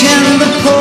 Rich the poor,